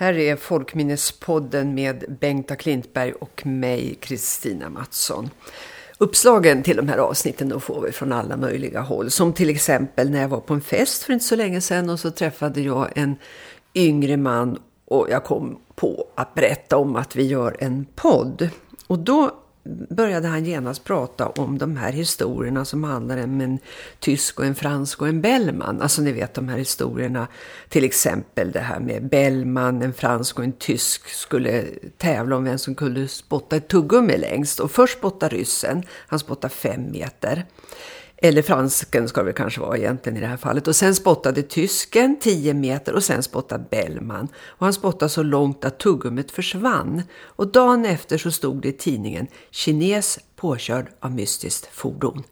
Här är Folkminnespodden med Bengta Klintberg och mig, Kristina Mattsson. Uppslagen till de här avsnitten då får vi från alla möjliga håll. Som till exempel när jag var på en fest för inte så länge sedan och så träffade jag en yngre man och jag kom på att berätta om att vi gör en podd. Och då började han genast prata om de här historierna som handlar om en tysk och en fransk och en Bellman. Alltså ni vet de här historierna, till exempel det här med Bellman, en fransk och en tysk skulle tävla om vem som kunde spotta ett tuggummi längst. Och först spottade ryssen, han spottade fem meter. Eller fransken ska det kanske vara egentligen i det här fallet. Och sen spottade tysken 10 meter och sen spottade Bellman. Och han spottade så långt att tuggummit försvann. Och dagen efter så stod det i tidningen Kines påkörd av mystiskt fordon.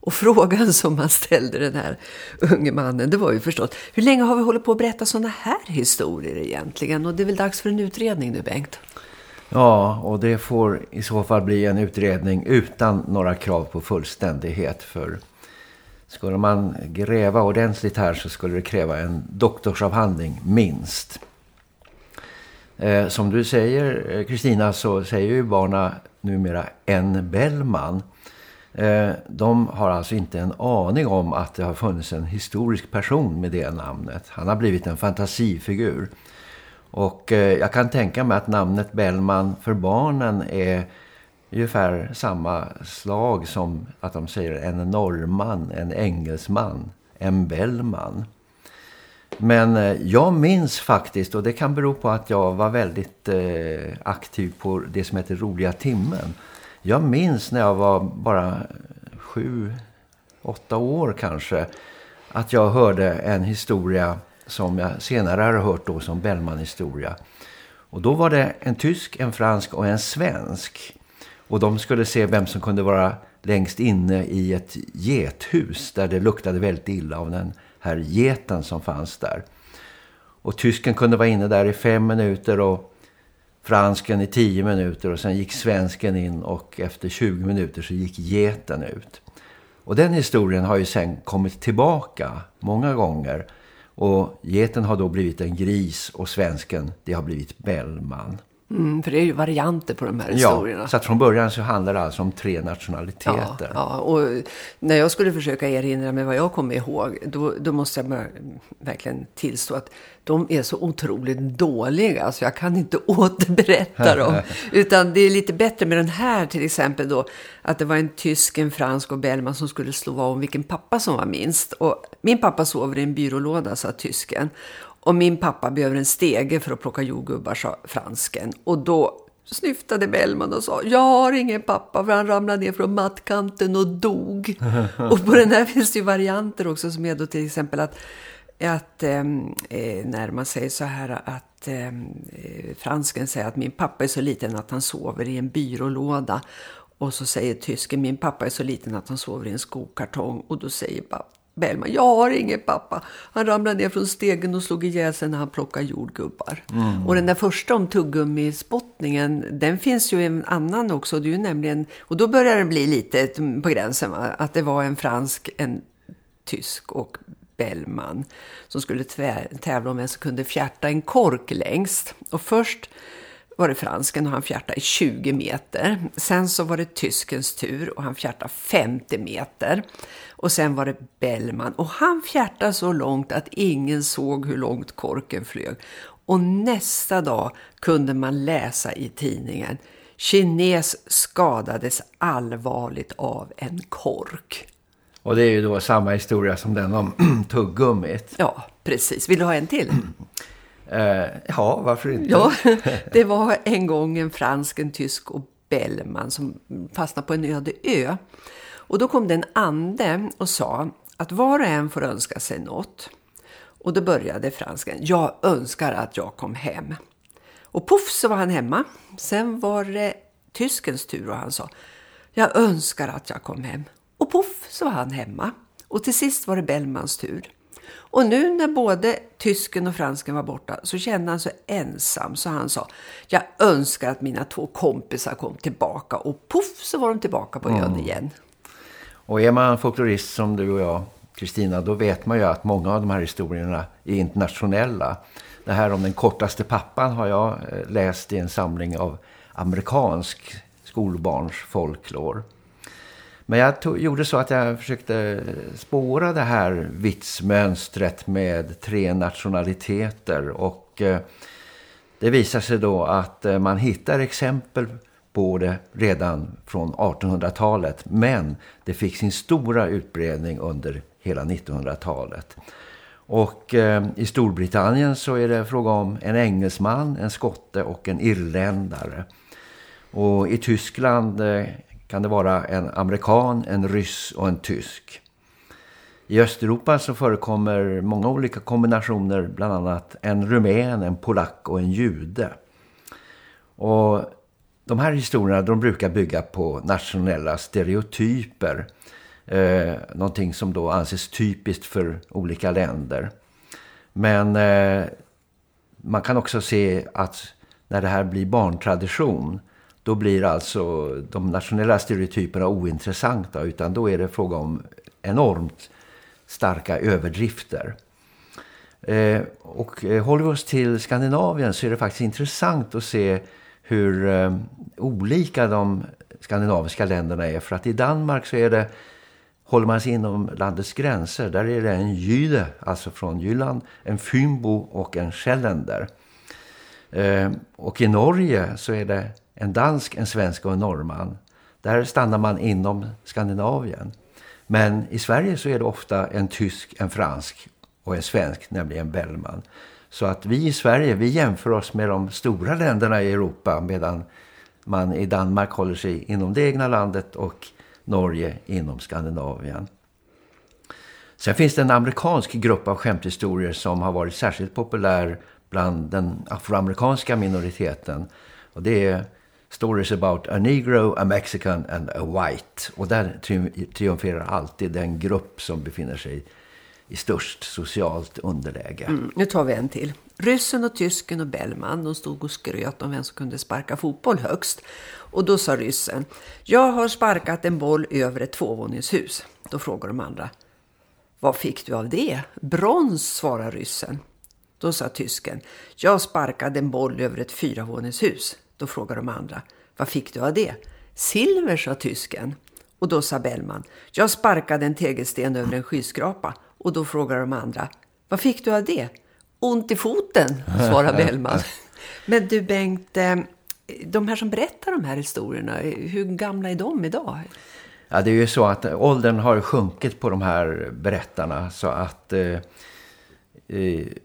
Och frågan som man ställde den här unge mannen, det var ju förstås, hur länge har vi hållit på att berätta sådana här historier egentligen? Och det är väl dags för en utredning nu, Bengt? Ja, och det får i så fall bli en utredning utan några krav på fullständighet för skulle man gräva ordentligt här så skulle det kräva en doktorsavhandling minst. Eh, som du säger, eh, Kristina, så säger ju barna numera en Bellman. Eh, de har alltså inte en aning om att det har funnits en historisk person med det namnet. Han har blivit en fantasifigur. Och eh, jag kan tänka mig att namnet Bellman för barnen är ungefär samma slag som att de säger en norrman, en engelsman, en Bellman. Men eh, jag minns faktiskt, och det kan bero på att jag var väldigt eh, aktiv på det som heter Roliga timmen. Jag minns när jag var bara sju, åtta år kanske, att jag hörde en historia som jag senare har hört då som Bellman-historia. Och då var det en tysk, en fransk och en svensk. Och de skulle se vem som kunde vara längst inne i ett gethus där det luktade väldigt illa av den här geten som fanns där. Och tysken kunde vara inne där i fem minuter och fransken i tio minuter och sen gick svensken in och efter 20 minuter så gick geten ut. Och den historien har ju sen kommit tillbaka många gånger och geten har då blivit en gris och svensken det har blivit Bellman. Mm, för det är ju varianter på de här historierna. Ja, så att från början så handlar det alltså om tre nationaliteter. Ja, ja, och när jag skulle försöka erinra mig vad jag kommer ihåg, då, då måste jag verkligen tillstå att de är så otroligt dåliga så jag kan inte återberätta dem. Utan det är lite bättre med den här till exempel då, att det var en tysk, en fransk och Bellman som skulle slå av om vilken pappa som var minst. Och min pappa sover i en byrålåda, sa tysken. Och min pappa behöver en stege för att plocka jordgubbar, sa fransken. Och då snyftade Bellman och sa Jag har ingen pappa för han ramlade ner från mattkanten och dog. och på den här finns det ju varianter också som är då till exempel att, att ehm, eh, när man säger så här att eh, fransken säger att min pappa är så liten att han sover i en byrålåda. Och så säger tysken min pappa är så liten att han sover i en skokartong. Och då säger pappa Bellman, jag har ingen pappa. Han ramlade ner från stegen och slog ihjäl sig när han plockade jordgubbar. Mm. Och den där första om tuggummispottningen, den finns ju en annan också. Det är ju nämligen, och då börjar det bli lite på gränsen va? att det var en fransk, en tysk och Bellman som skulle tävla om vem som kunde fjärta en kork längst. Och först var det fransken och han fjärtade i 20 meter. Sen så var det tyskens tur och han fjärtade 50 meter. Och sen var det Bellman och han fjärtade så långt att ingen såg hur långt korken flög. Och nästa dag kunde man läsa i tidningen Kines skadades allvarligt av en kork. Och det är ju då samma historia som den om tuggummit. Ja, precis. Vill du ha en till? Uh, ja, varför inte? Ja, det var en gång en fransk, en tysk och Bellman som fastnade på en öde ö. Och då kom det en ande och sa att var och en får önska sig något. Och då började fransken, jag önskar att jag kom hem. Och puff så var han hemma. Sen var det tyskens tur och han sa, jag önskar att jag kom hem. Och puff så var han hemma. Och till sist var det Bellmans tur. Och nu när både tysken och fransken var borta så kände han sig ensam så han sa Jag önskar att mina två kompisar kom tillbaka och puff så var de tillbaka på ön mm. igen. Och är man folklorist som du och jag, Kristina, då vet man ju att många av de här historierna är internationella. Det här om den kortaste pappan har jag eh, läst i en samling av amerikansk skolbarns folklor. Men jag tog, gjorde så att jag försökte spåra det här vitsmönstret med tre nationaliteter och eh, det visar sig då att eh, man hittar exempel på det redan från 1800-talet men det fick sin stora utbredning under hela 1900-talet. Och eh, i Storbritannien så är det fråga om en engelsman, en skotte och en irländare. Och i Tyskland eh, kan det vara en amerikan, en ryss och en tysk. I Östeuropa så förekommer många olika kombinationer, bland annat en rumän, en polack och en jude. Och de här historierna de brukar bygga på nationella stereotyper. Eh, någonting som då anses typiskt för olika länder. Men eh, man kan också se att när det här blir barntradition då blir alltså de nationella stereotyperna ointressanta utan då är det fråga om enormt starka överdrifter. Eh, och eh, håller vi oss till Skandinavien så är det faktiskt intressant att se hur eh, olika de skandinaviska länderna är. För att i Danmark så är det, håller man sig inom landets gränser, där är det en jyde, alltså från Jylland, en fynbo och en skällender. Eh, och i Norge så är det en dansk, en svensk och en norrman. Där stannar man inom Skandinavien. Men i Sverige så är det ofta en tysk, en fransk och en svensk, nämligen Bellman. Så att vi i Sverige, vi jämför oss med de stora länderna i Europa medan man i Danmark håller sig inom det egna landet och Norge inom Skandinavien. Sen finns det en amerikansk grupp av skämthistorier som har varit särskilt populär bland den afroamerikanska minoriteten. Och det är Stories about a negro, a mexican and a white. Och där triumferar alltid den grupp som befinner sig i störst socialt underläge. Mm, nu tar vi en till. Ryssen och tysken och Bellman de stod och skröt om vem som kunde sparka fotboll högst. Och då sa ryssen, jag har sparkat en boll över ett tvåvåningshus. Då frågar de andra, vad fick du av det? Brons, svarar ryssen. Då sa tysken, jag sparkade en boll över ett fyravåningshus. Då frågade de andra, vad fick du av det? Silver, sa tysken. Och då sa Bellman, jag sparkade en tegelsten över en skyskrapa. Och då frågade de andra, vad fick du av det? Ont i foten, svarade Bellman. Men du Bengt, eh, de här som berättar de här historierna, hur gamla är de idag? Ja, det är ju så att åldern har sjunkit på de här berättarna så att eh,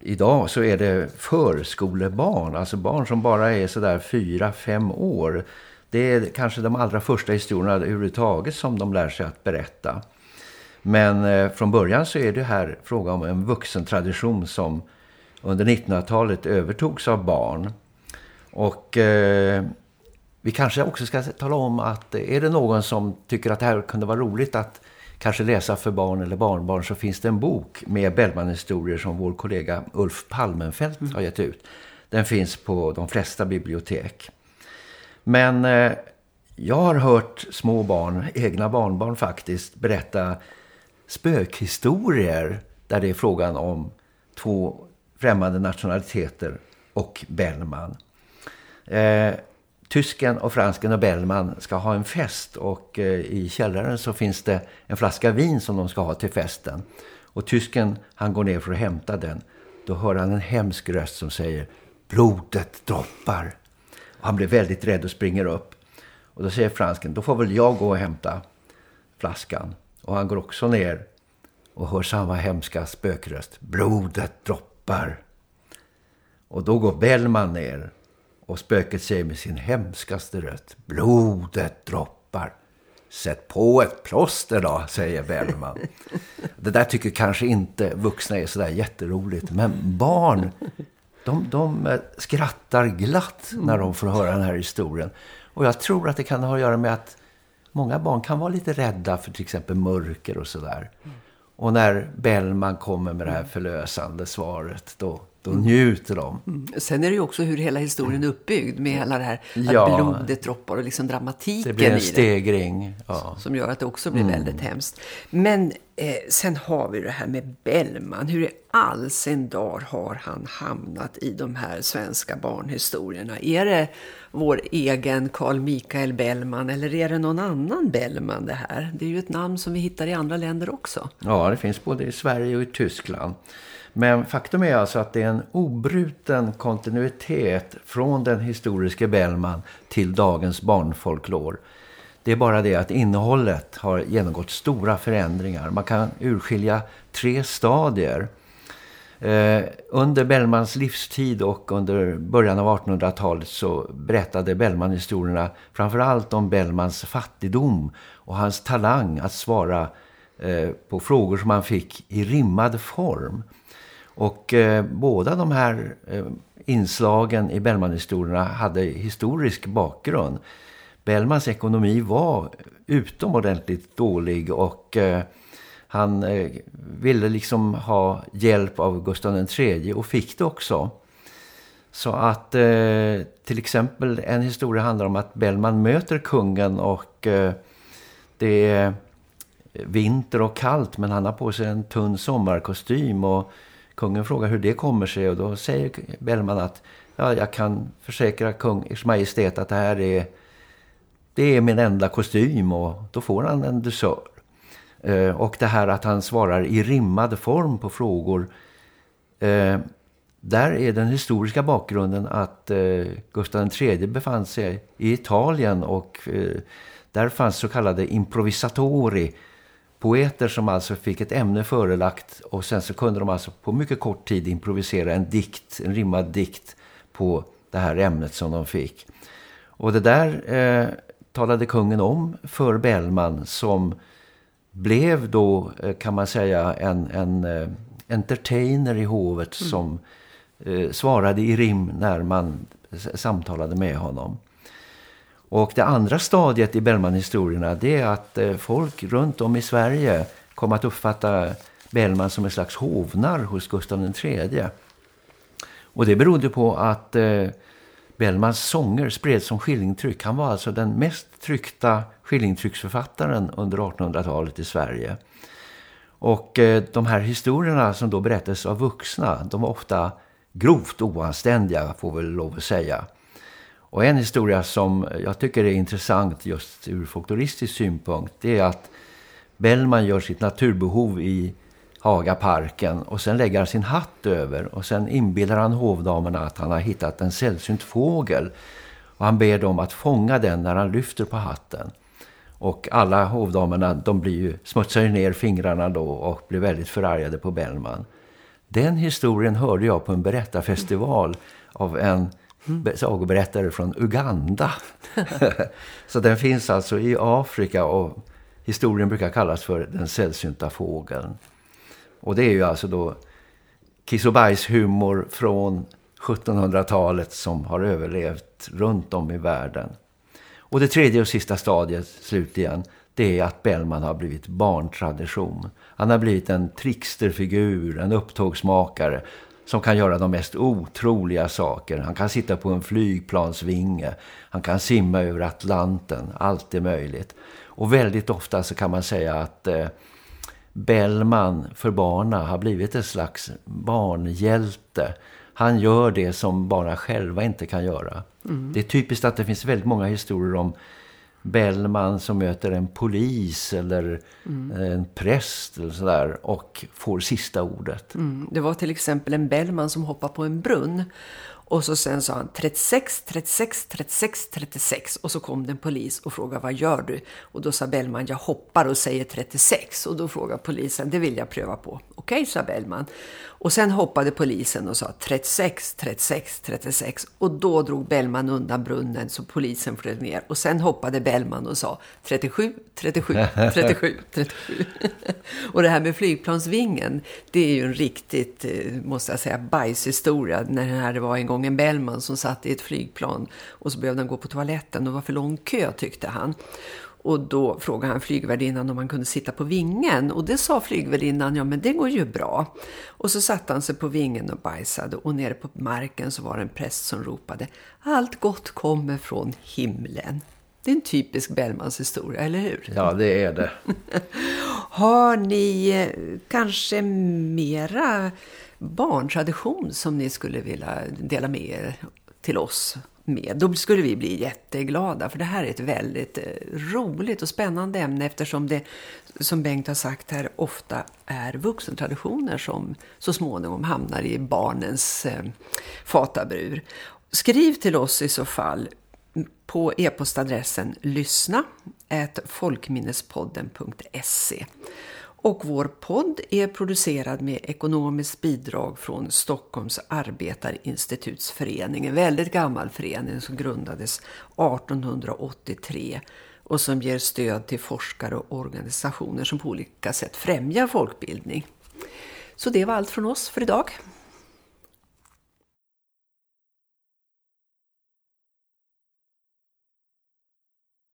idag så är det förskolebarn, alltså barn som bara är sådär fyra, fem år. Det är kanske de allra första historierna överhuvudtaget som de lär sig att berätta. Men eh, från början så är det här fråga om en vuxen tradition som under 1900-talet övertogs av barn. Och eh, vi kanske också ska tala om att eh, är det någon som tycker att det här kunde vara roligt att kanske läsa för barn eller barnbarn så finns det en bok med Bellman-historier som vår kollega Ulf Palmenfelt mm. har gett ut. Den finns på de flesta bibliotek. Men eh, jag har hört små barn, egna barnbarn faktiskt, berätta spökhistorier där det är frågan om två främmande nationaliteter och Bellman. Eh, tysken och fransken och Bellman ska ha en fest och eh, i källaren så finns det en flaska vin som de ska ha till festen. Och tysken han går ner för att hämta den. Då hör han en hemsk röst som säger blodet droppar. Och han blir väldigt rädd och springer upp. Och då säger fransken, då får väl jag gå och hämta flaskan. Och han går också ner och hör samma hemska spökröst. Blodet droppar. Och då går Bellman ner och spöket säger med sin hemskaste rött. Blodet droppar. Sätt på ett plåster då, säger Bellman. Det där tycker kanske inte vuxna är sådär jätteroligt. Men barn, de, de eh, skrattar glatt när de får höra den här historien. Och jag tror att det kan ha att göra med att många barn kan vara lite rädda för till exempel mörker och sådär. Och när Bellman kommer med det här förlösande svaret, då då njuter de. Mm. Sen är det ju också hur hela historien är uppbyggd med hela det här ja. att blodet droppar och liksom dramatiken Det blir en stegring. Ja. Som gör att det också blir mm. väldigt hemskt. Men eh, sen har vi det här med Bellman. Hur i all sin dag har han hamnat i de här svenska barnhistorierna? Är det vår egen Carl Mikael Bellman eller är det någon annan Bellman det här? Det är ju ett namn som vi hittar i andra länder också. Ja, det finns både i Sverige och i Tyskland. Men faktum är alltså att det är en obruten kontinuitet från den historiska Bellman till dagens barnfolklor. Det är bara det att innehållet har genomgått stora förändringar. Man kan urskilja tre stadier. Eh, under Bellmans livstid och under början av 1800-talet så berättade Bellman-historierna framförallt om Bellmans fattigdom och hans talang att svara eh, på frågor som han fick i rimmad form. Och eh, båda de här eh, inslagen i Bellman-historierna hade historisk bakgrund. Bellmans ekonomi var utomordentligt dålig och eh, han eh, ville liksom ha hjälp av Gustav III och fick det också. Så att eh, till exempel en historia handlar om att Bellman möter kungen och eh, det är vinter och kallt men han har på sig en tunn sommarkostym och kungen frågar hur det kommer sig och då säger Bellman att ja, jag kan försäkra kung Ers Majestät att det här är, det är min enda kostym och då får han en dusör. Eh, och det här att han svarar i rimmad form på frågor eh, där är den historiska bakgrunden att eh, Gustav III befann sig i Italien och eh, där fanns så kallade improvisatori poeter som alltså fick ett ämne förelagt och sen så kunde de alltså på mycket kort tid improvisera en dikt, en rimmad dikt på det här ämnet som de fick. Och det där eh, talade kungen om för Bellman som blev då eh, kan man säga en, en eh, entertainer i hovet mm. som eh, svarade i rim när man samtalade med honom. Och det andra stadiet i Bellman-historierna det är att eh, folk runt om i Sverige kom att uppfatta Bellman som en slags hovnar hos Gustav III. Och det berodde på att eh, Bellmans sånger spreds som skillingtryck. Han var alltså den mest tryckta skillingtrycksförfattaren under 1800-talet i Sverige. Och eh, de här historierna som då berättades av vuxna, de var ofta grovt oanständiga får väl lov att säga. Och en historia som jag tycker är intressant just ur folkloristisk synpunkt det är att Bellman gör sitt naturbehov i Hagaparken och sen lägger han sin hatt över och sen inbillar han hovdamerna att han har hittat en sällsynt fågel och han ber dem att fånga den när han lyfter på hatten. Och alla hovdamerna de blir ju, smutsar ju ner fingrarna då och blir väldigt förargade på Bellman. Den historien hörde jag på en berättarfestival av en mm. sagoberättare från Uganda. så den finns alltså i Afrika och historien brukar kallas för den sällsynta fågeln. Och det är ju alltså då kiss och humor från 1700-talet som har överlevt runt om i världen. Och det tredje och sista stadiet, slutligen, det är att Bellman har blivit barntradition. Han har blivit en tricksterfigur, en upptågsmakare som kan göra de mest otroliga saker. Han kan sitta på en flygplansvinge, han kan simma över Atlanten, allt är möjligt. Och väldigt ofta så kan man säga att eh, Bellman för barna har blivit ett slags barnhjälte. Han gör det som barnen själva inte kan göra. Mm. Det är typiskt att det finns väldigt många historier om Bellman som möter en polis eller mm. en präst eller sådär och får sista ordet. Mm. Det var till exempel en Bellman som hoppar på en brunn och så sen sa han 36, 36, 36, 36 och så kom det en polis och frågade vad gör du? Och då sa Bellman jag hoppar och säger 36 och då frågade polisen det vill jag pröva på. Okej okay, sa Bellman. Och sen hoppade polisen och sa 36, 36, 36 och då drog Bellman undan brunnen så polisen flög ner. Och sen hoppade Bellman och sa 37, 37, 37, 37. och det här med flygplansvingen det är ju en riktigt, eh, måste jag säga, bajshistoria när det här var en gång en Bellman som satt i ett flygplan och så behövde han gå på toaletten det var för lång kö tyckte han. Och då frågade han flygvärdinnan om han kunde sitta på vingen. Och det sa flygvärdinnan, ja men det går ju bra. Och så satte han sig på vingen och bajsade. Och nere på marken så var det en präst som ropade, allt gott kommer från himlen. Det är en typisk Bellmans historia, eller hur? Ja, det är det. Har ni eh, kanske mera barntradition som ni skulle vilja dela med er till oss med? Då skulle vi bli jätteglada för det här är ett väldigt eh, roligt och spännande ämne eftersom det, som Bengt har sagt här, ofta är vuxentraditioner som så småningom hamnar i barnens eh, fatabrur. Skriv till oss i så fall på e-postadressen lyssna folkminnespodden.se. Och vår podd är producerad med ekonomiskt bidrag från Stockholms arbetarinstitutsförening. En väldigt gammal förening som grundades 1883 och som ger stöd till forskare och organisationer som på olika sätt främjar folkbildning. Så det var allt från oss för idag.